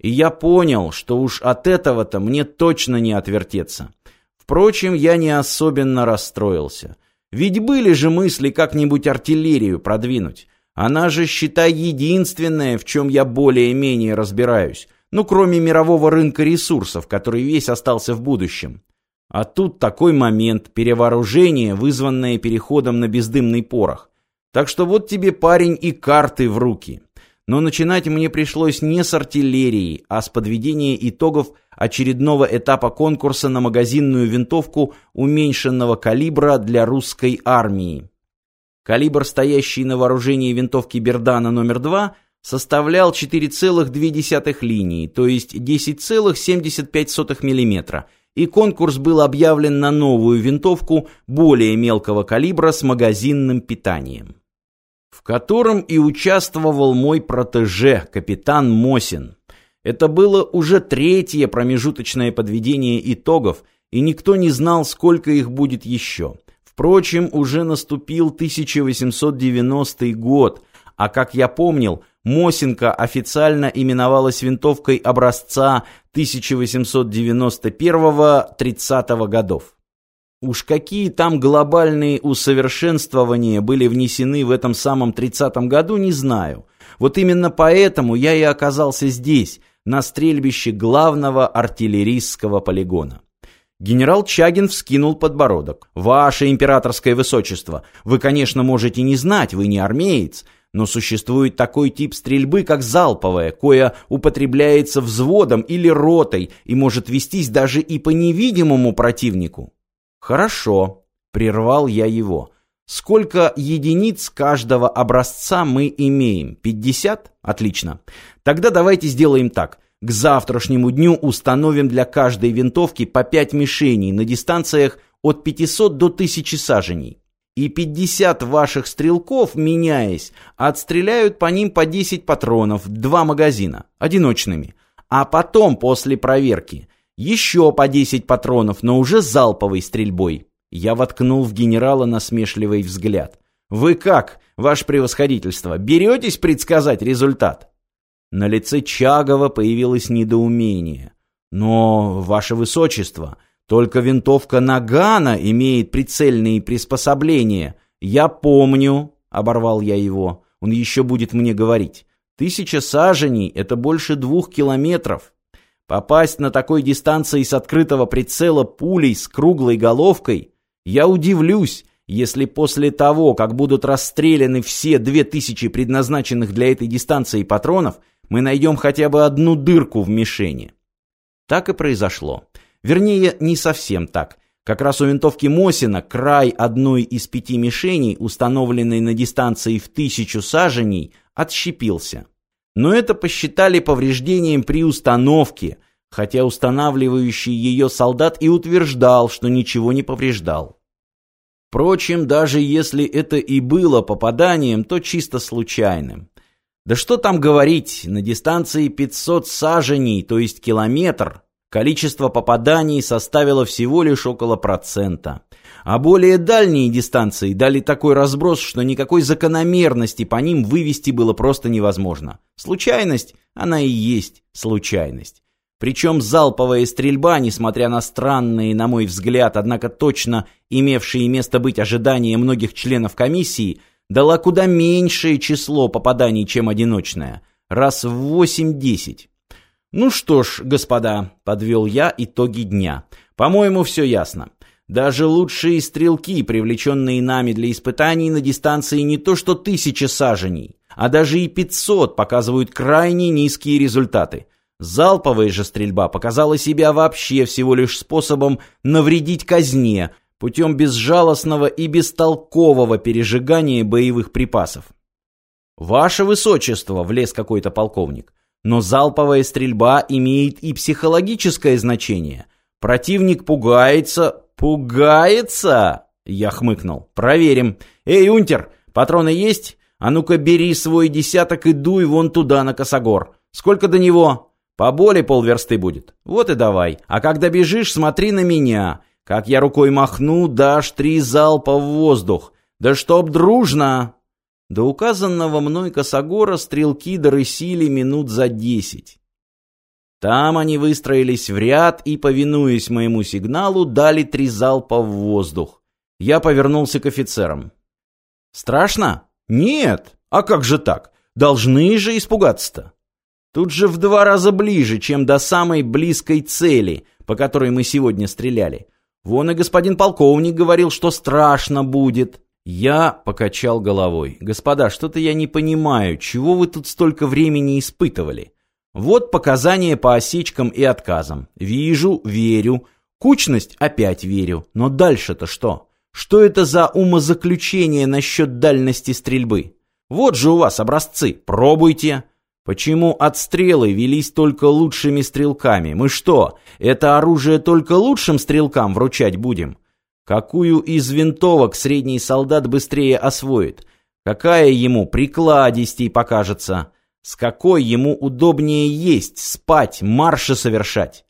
И я понял, что уж от этого-то мне точно не отвертеться. Впрочем, я не особенно расстроился. Ведь были же мысли как-нибудь артиллерию продвинуть. Она же, считай, единственная, в чем я более-менее разбираюсь. Ну, кроме мирового рынка ресурсов, который весь остался в будущем. А тут такой момент, перевооружение, вызванное переходом на бездымный порох. Так что вот тебе, парень, и карты в руки. Но начинать мне пришлось не с артиллерии, а с подведения итогов очередного этапа конкурса на магазинную винтовку уменьшенного калибра для русской армии. Калибр, стоящий на вооружении винтовки Бердана номер 2, составлял 4,2 линии, то есть 10,75 мм, и конкурс был объявлен на новую винтовку более мелкого калибра с магазинным питанием, в котором и участвовал мой протеже, капитан Мосин. Это было уже третье промежуточное подведение итогов, и никто не знал, сколько их будет еще. Впрочем, уже наступил 1890 год, а как я помнил, Мосинка официально именовалась винтовкой образца 1891-30 годов. Уж какие там глобальные усовершенствования были внесены в этом самом 30 году, не знаю. Вот именно поэтому я и оказался здесь, на стрельбище главного артиллерийского полигона. Генерал Чагин вскинул подбородок. «Ваше императорское высочество, вы, конечно, можете не знать, вы не армеец, но существует такой тип стрельбы, как залповая, кое употребляется взводом или ротой и может вестись даже и по невидимому противнику. Хорошо, прервал я его. Сколько единиц каждого образца мы имеем? 50? Отлично. Тогда давайте сделаем так. К завтрашнему дню установим для каждой винтовки по 5 мишеней на дистанциях от 500 до 1000 саженей и 50 ваших стрелков, меняясь, отстреляют по ним по 10 патронов, два магазина, одиночными. А потом, после проверки, еще по 10 патронов, но уже залповой стрельбой. Я воткнул в генерала насмешливый взгляд. «Вы как, ваше превосходительство, беретесь предсказать результат?» На лице Чагова появилось недоумение. «Но, ваше высочество...» Только винтовка Нагана имеет прицельные приспособления. Я помню, оборвал я его. Он еще будет мне говорить. Тысяча саженей — это больше двух километров. Попасть на такой дистанции с открытого прицела пулей с круглой головкой я удивлюсь, если после того, как будут расстреляны все две тысячи предназначенных для этой дистанции патронов, мы найдем хотя бы одну дырку в мишени. Так и произошло. Вернее, не совсем так. Как раз у винтовки Мосина край одной из пяти мишеней, установленной на дистанции в тысячу саженей, отщепился. Но это посчитали повреждением при установке, хотя устанавливающий ее солдат и утверждал, что ничего не повреждал. Впрочем, даже если это и было попаданием, то чисто случайным. Да что там говорить, на дистанции 500 саженей, то есть километр, Количество попаданий составило всего лишь около процента. А более дальние дистанции дали такой разброс, что никакой закономерности по ним вывести было просто невозможно. Случайность, она и есть случайность. Причем залповая стрельба, несмотря на странные, на мой взгляд, однако точно имевшие место быть ожидания многих членов комиссии, дала куда меньшее число попаданий, чем одиночная. Раз в 8-10. «Ну что ж, господа», — подвел я итоги дня. «По-моему, все ясно. Даже лучшие стрелки, привлеченные нами для испытаний на дистанции не то что тысячи саженей, а даже и пятьсот показывают крайне низкие результаты. Залповая же стрельба показала себя вообще всего лишь способом навредить казне путем безжалостного и бестолкового пережигания боевых припасов. «Ваше Высочество!» — влез какой-то полковник. Но залповая стрельба имеет и психологическое значение. Противник пугается... Пугается? Я хмыкнул. Проверим. Эй, унтер, патроны есть? А ну-ка бери свой десяток и дуй вон туда, на косогор. Сколько до него? По боли полверсты будет. Вот и давай. А когда бежишь, смотри на меня. Как я рукой махну, дашь три залпа в воздух. Да чтоб дружно! До указанного мной косогора стрелки дорысили минут за десять. Там они выстроились в ряд и, повинуясь моему сигналу, дали три залпа в воздух. Я повернулся к офицерам. «Страшно? Нет! А как же так? Должны же испугаться-то!» Тут же в два раза ближе, чем до самой близкой цели, по которой мы сегодня стреляли. Вон и господин полковник говорил, что страшно будет. Я покачал головой. Господа, что-то я не понимаю, чего вы тут столько времени испытывали? Вот показания по осечкам и отказам. Вижу, верю. Кучность опять верю. Но дальше-то что? Что это за умозаключение насчет дальности стрельбы? Вот же у вас образцы. Пробуйте. Почему отстрелы велись только лучшими стрелками? Мы что, это оружие только лучшим стрелкам вручать будем? Какую из винтовок средний солдат быстрее освоит? Какая ему прикладистей покажется? С какой ему удобнее есть, спать, марши совершать?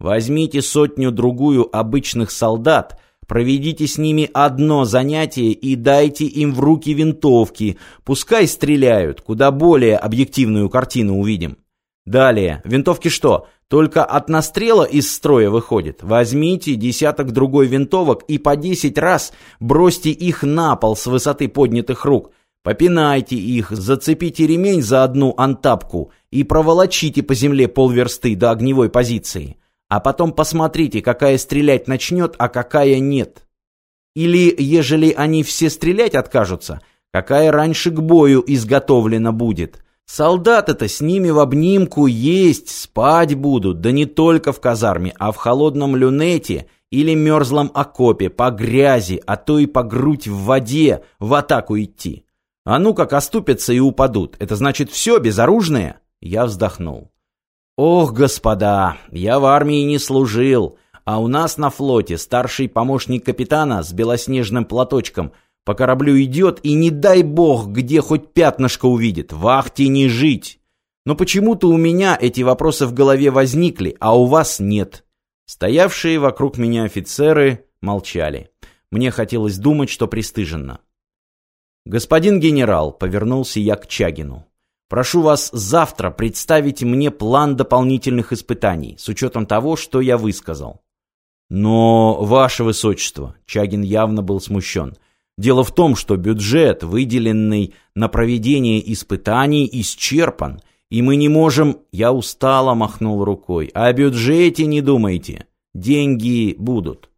Возьмите сотню-другую обычных солдат, проведите с ними одно занятие и дайте им в руки винтовки, пускай стреляют, куда более объективную картину увидим. Далее, винтовки что, только от настрела из строя выходит? Возьмите десяток другой винтовок и по десять раз бросьте их на пол с высоты поднятых рук, Попинайте их, зацепите ремень за одну антапку и проволочите по земле полверсты до огневой позиции. А потом посмотрите, какая стрелять начнет, а какая нет. Или, ежели они все стрелять откажутся, какая раньше к бою изготовлена будет. Солдаты-то с ними в обнимку есть, спать будут, да не только в казарме, а в холодном люнете или мерзлом окопе, по грязи, а то и по грудь в воде в атаку идти. А ну как оступятся и упадут. Это значит все, безоружные? Я вздохнул. Ох, господа, я в армии не служил, а у нас на флоте старший помощник капитана с белоснежным платочком по кораблю идет и не дай бог, где хоть пятнышко увидит, вахте не жить. Но почему-то у меня эти вопросы в голове возникли, а у вас нет. Стоявшие вокруг меня офицеры молчали. Мне хотелось думать, что пристыженно. «Господин генерал», — повернулся я к Чагину, — «прошу вас завтра представить мне план дополнительных испытаний, с учетом того, что я высказал». «Но, ваше высочество», — Чагин явно был смущен, — «дело в том, что бюджет, выделенный на проведение испытаний, исчерпан, и мы не можем...» Я устало махнул рукой. «О бюджете не думайте. Деньги будут».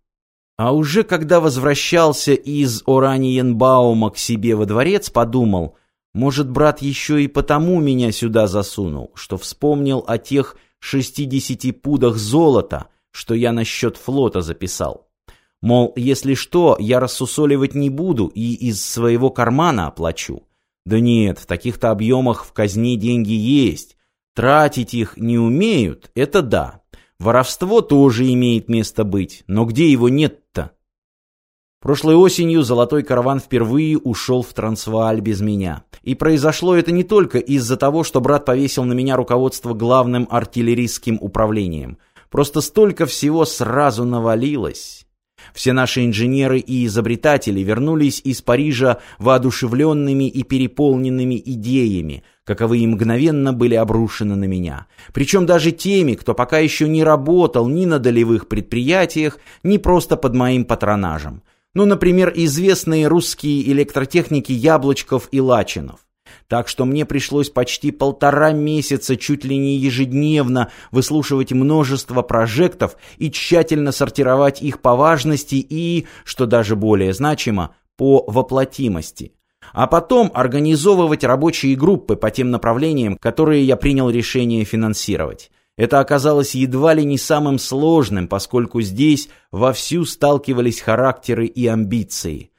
А уже когда возвращался из Ораниенбаума к себе во дворец, подумал, может, брат еще и потому меня сюда засунул, что вспомнил о тех шестидесяти пудах золота, что я насчет флота записал. Мол, если что, я рассусоливать не буду и из своего кармана оплачу. Да нет, в таких-то объемах в казне деньги есть. Тратить их не умеют, это да. Воровство тоже имеет место быть, но где его нет-то? Прошлой осенью золотой караван впервые ушел в Трансвааль без меня. И произошло это не только из-за того, что брат повесил на меня руководство главным артиллерийским управлением. Просто столько всего сразу навалилось. Все наши инженеры и изобретатели вернулись из Парижа воодушевленными и переполненными идеями, каковые мгновенно были обрушены на меня. Причем даже теми, кто пока еще не работал ни на долевых предприятиях, ни просто под моим патронажем. Ну, например, известные русские электротехники Яблочков и Лачинов. Так что мне пришлось почти полтора месяца чуть ли не ежедневно выслушивать множество прожектов и тщательно сортировать их по важности и, что даже более значимо, по воплотимости. А потом организовывать рабочие группы по тем направлениям, которые я принял решение финансировать. Это оказалось едва ли не самым сложным, поскольку здесь вовсю сталкивались характеры и амбиции.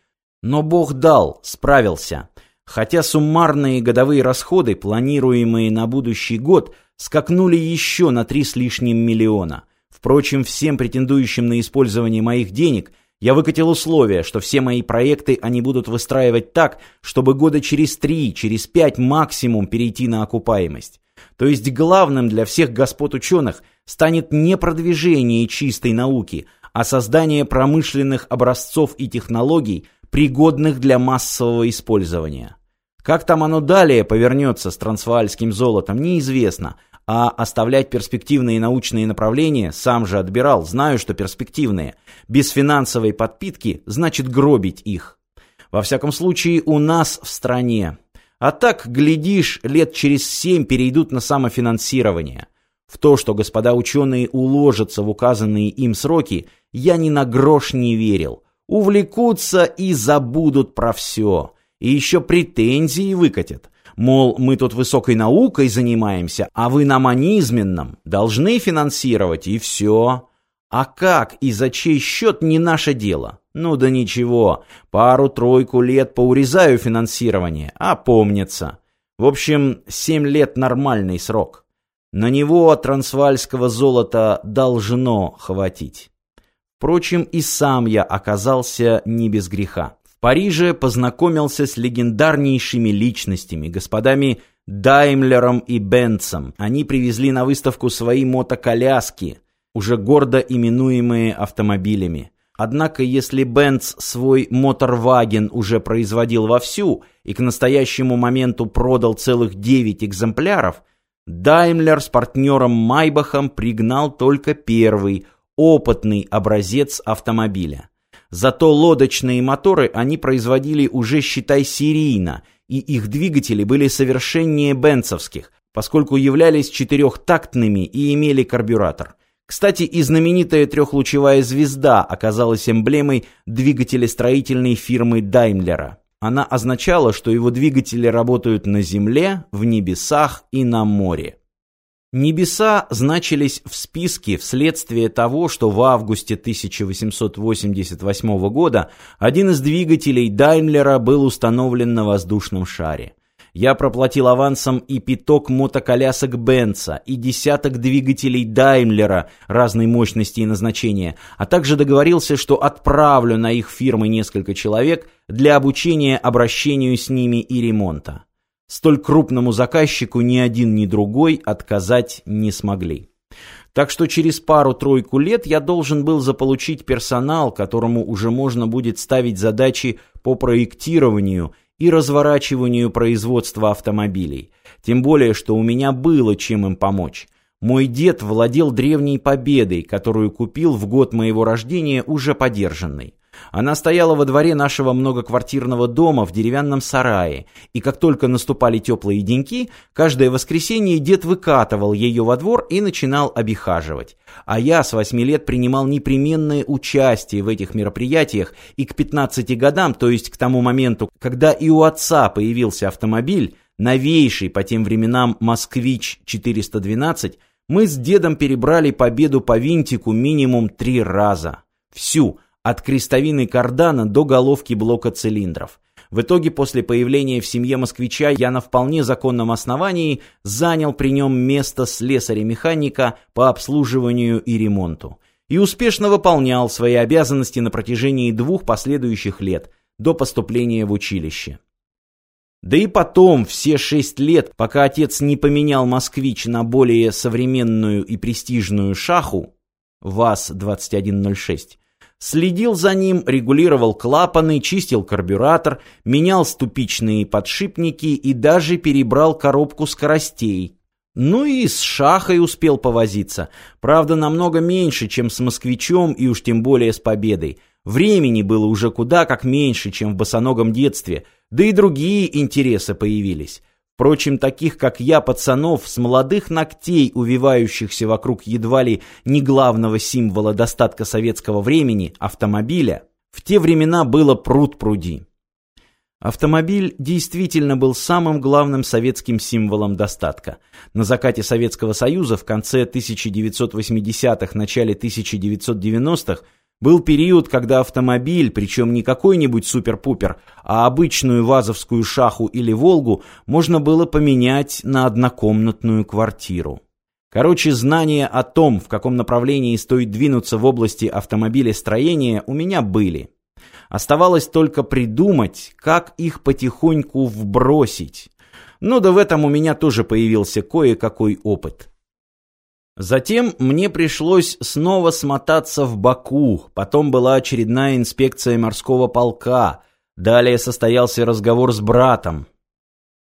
Но Бог дал, справился. Хотя суммарные годовые расходы, планируемые на будущий год, скакнули еще на три с лишним миллиона. Впрочем, всем претендующим на использование моих денег я выкатил условие, что все мои проекты они будут выстраивать так, чтобы года через три, через пять максимум перейти на окупаемость. То есть главным для всех господ ученых станет не продвижение чистой науки, а создание промышленных образцов и технологий, пригодных для массового использования. Как там оно далее повернется с трансваальским золотом, неизвестно. А оставлять перспективные научные направления сам же отбирал, знаю, что перспективные. Без финансовой подпитки значит гробить их. Во всяком случае, у нас в стране. А так, глядишь, лет через семь перейдут на самофинансирование. В то, что господа ученые уложатся в указанные им сроки, я ни на грош не верил. Увлекутся и забудут про все. И еще претензии выкатят. Мол, мы тут высокой наукой занимаемся, а вы нам о низменном. Должны финансировать, и все. А как и за чей счет не наше дело. Ну да ничего, пару-тройку лет поурезаю финансирование, а помнится. В общем, семь лет нормальный срок. На него трансвальского золота должно хватить. Впрочем, и сам я оказался не без греха. Париже познакомился с легендарнейшими личностями, господами Даймлером и Бенцем. Они привезли на выставку свои мотоколяски, уже гордо именуемые автомобилями. Однако, если Бенц свой моторваген уже производил вовсю и к настоящему моменту продал целых 9 экземпляров, Даймлер с партнером Майбахом пригнал только первый, опытный образец автомобиля. Зато лодочные моторы они производили уже, считай, серийно, и их двигатели были совершеннее бенцевских, поскольку являлись четырехтактными и имели карбюратор. Кстати, и знаменитая трехлучевая звезда оказалась эмблемой двигателестроительной фирмы Даймлера. Она означала, что его двигатели работают на земле, в небесах и на море. Небеса значились в списке вследствие того, что в августе 1888 года один из двигателей Даймлера был установлен на воздушном шаре. Я проплатил авансом и пяток мотоколясок Бенца, и десяток двигателей Даймлера разной мощности и назначения, а также договорился, что отправлю на их фирмы несколько человек для обучения обращению с ними и ремонта. Столь крупному заказчику ни один, ни другой отказать не смогли. Так что через пару-тройку лет я должен был заполучить персонал, которому уже можно будет ставить задачи по проектированию и разворачиванию производства автомобилей. Тем более, что у меня было чем им помочь. Мой дед владел древней победой, которую купил в год моего рождения уже подержанной. Она стояла во дворе нашего многоквартирного дома в деревянном сарае, и как только наступали теплые деньки, каждое воскресенье дед выкатывал ее во двор и начинал обихаживать. А я с восьми лет принимал непременное участие в этих мероприятиях, и к 15 годам, то есть к тому моменту, когда и у отца появился автомобиль, новейший по тем временам «Москвич-412», мы с дедом перебрали победу по винтику минимум три раза. Всю – от крестовины кардана до головки блока цилиндров. В итоге, после появления в семье москвича, я на вполне законном основании занял при нем место слесаря-механика по обслуживанию и ремонту. И успешно выполнял свои обязанности на протяжении двух последующих лет, до поступления в училище. Да и потом, все шесть лет, пока отец не поменял «Москвич» на более современную и престижную «Шаху» ВАЗ-2106, Следил за ним, регулировал клапаны, чистил карбюратор, менял ступичные подшипники и даже перебрал коробку скоростей. Ну и с шахой успел повозиться. Правда, намного меньше, чем с москвичом и уж тем более с победой. Времени было уже куда как меньше, чем в босоногом детстве, да и другие интересы появились. Впрочем, таких, как я, пацанов, с молодых ногтей, увивающихся вокруг едва ли не главного символа достатка советского времени, автомобиля, в те времена было пруд-пруди. Автомобиль действительно был самым главным советским символом достатка. На закате Советского Союза в конце 1980-х, начале 1990-х был период, когда автомобиль, причем не какой-нибудь супер-пупер, а обычную вазовскую шаху или Волгу, можно было поменять на однокомнатную квартиру. Короче, знания о том, в каком направлении стоит двинуться в области автомобилестроения, у меня были. Оставалось только придумать, как их потихоньку вбросить. Ну да в этом у меня тоже появился кое-какой опыт. Затем мне пришлось снова смотаться в Баку, потом была очередная инспекция морского полка, далее состоялся разговор с братом.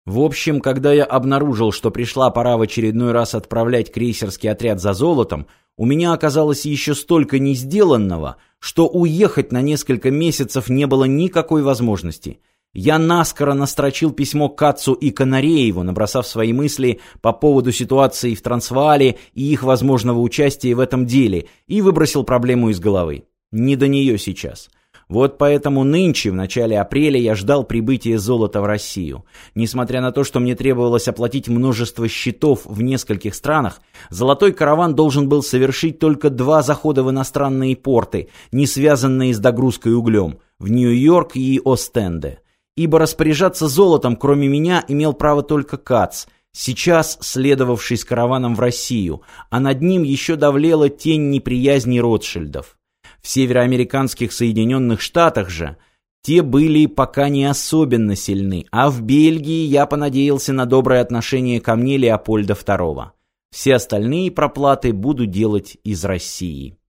В общем, когда я обнаружил, что пришла пора в очередной раз отправлять крейсерский отряд за золотом, у меня оказалось еще столько не сделанного, что уехать на несколько месяцев не было никакой возможности. Я наскоро настрочил письмо Кацу и Канарееву, набросав свои мысли по поводу ситуации в Трансваале и их возможного участия в этом деле, и выбросил проблему из головы. Не до нее сейчас. Вот поэтому нынче, в начале апреля, я ждал прибытия золота в Россию. Несмотря на то, что мне требовалось оплатить множество счетов в нескольких странах, золотой караван должен был совершить только два захода в иностранные порты, не связанные с догрузкой углем, в Нью-Йорк и Остенде. Ибо распоряжаться золотом, кроме меня, имел право только Кац, сейчас следовавший с караваном в Россию, а над ним еще давлела тень неприязни Ротшильдов. В североамериканских Соединенных Штатах же те были пока не особенно сильны, а в Бельгии я понадеялся на доброе отношение ко мне Леопольда II. Все остальные проплаты буду делать из России.